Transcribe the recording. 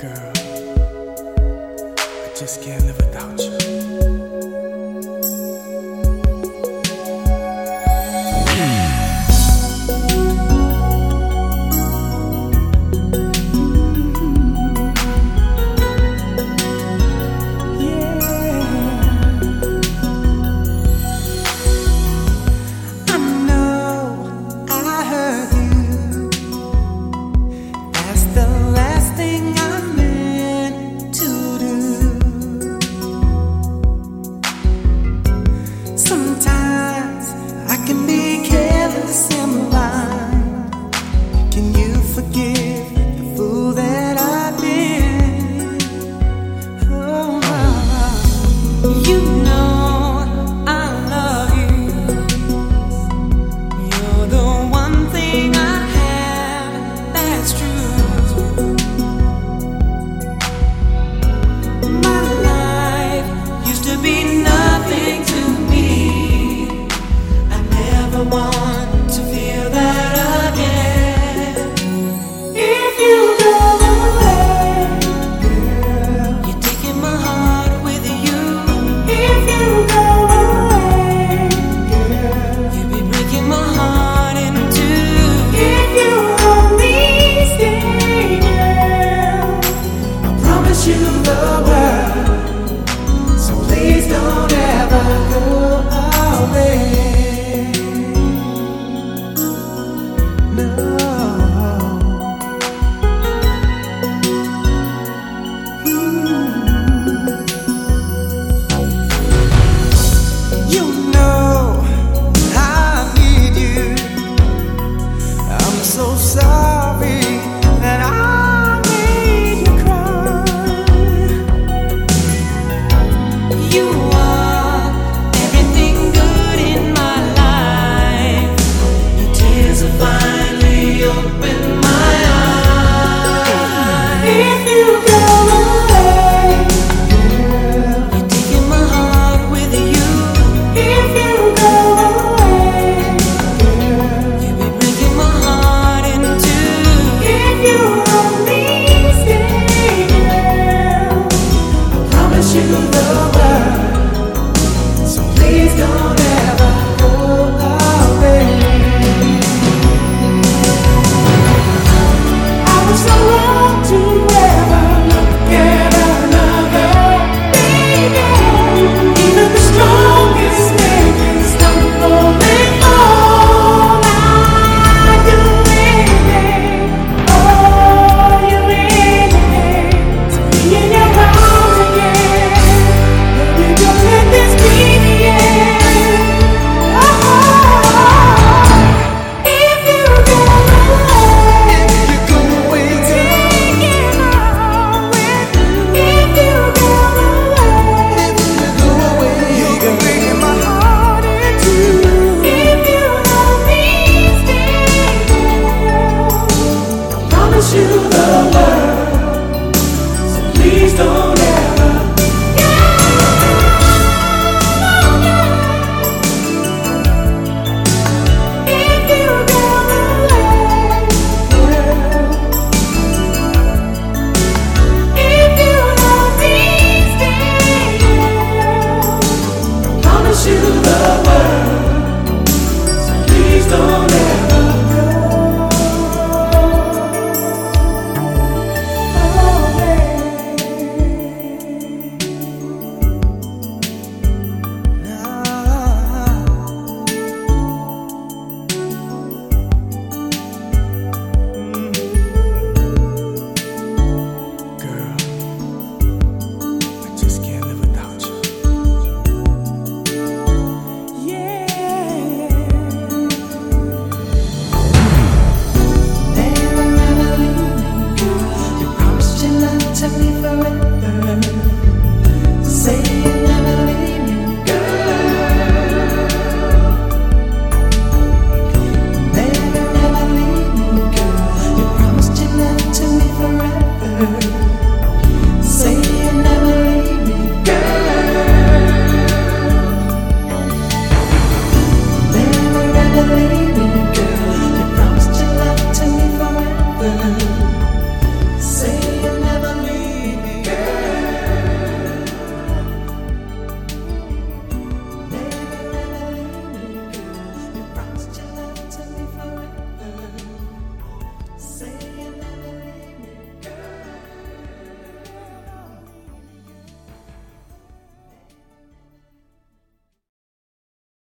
Girl, I just can't live without you. earth.